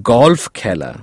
golfkeller.